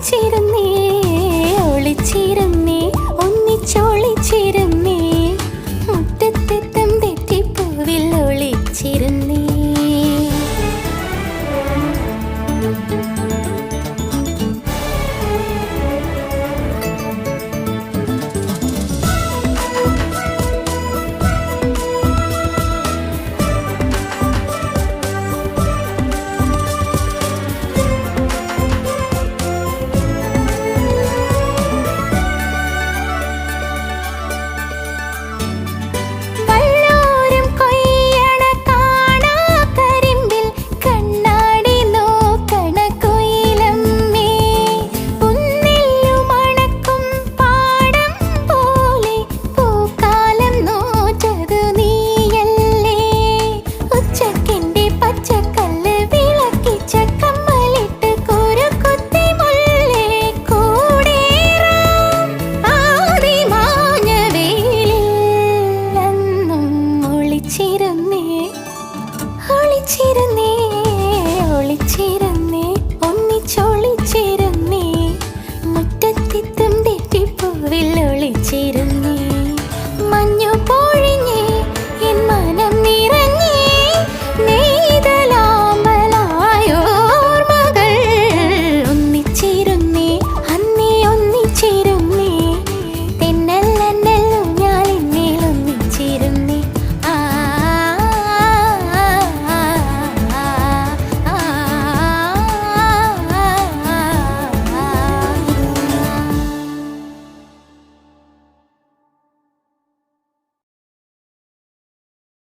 ഒളിച്ചിരുന്നേ ഒളിച്ചിരുന്നേ ഒന്നിച്ചൊളിച്ചിരുന്നേ. മുറ്റത്തെത്തം തെറ്റിപ്പൂവിൽ ഒളിച്ചിരുന്നേ.